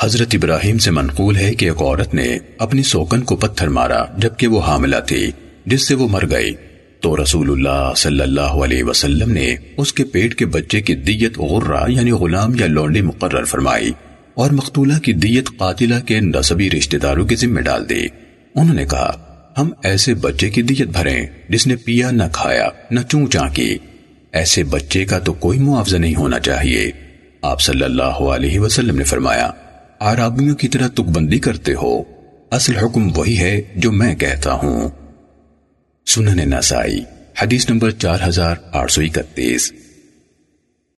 حضرت ابراہیم سے منقول ہے کہ ایک عورت نے اپنی سوکن کو پتھر مارا جبکہ وہ حاملہ تھی، جس سے وہ مر گئی۔ تو رسول اللہ صلی اللہ علیہ وسلم نے اس کے پیٹ کے بچے کی دیت غرہ یعنی غلام یا لونڈی مقرر فرمائی اور مقتولہ کی دیت قاتلہ کے نصبی رشتہ داروں کے ذمہ ڈال دی۔ انہوں نے کہا، ہم ایسے بچے کی دیت بھریں جس نے پیا نہ کھایا، نہ چون چاں کی ایسے بچے کا تو کوئی معاوضہ نہیں ہونا چاہیے۔ آپ صلی اللہ علیہ وسلم نے فرمایا آرابیوں کی طرح تک بندی کرتے ہو۔ اصل حکم وہی ہے جو میں کہتا ہوں۔ سنن نسائی، حدیث نمبر چار ہزار آٹھ سو اکتیس۔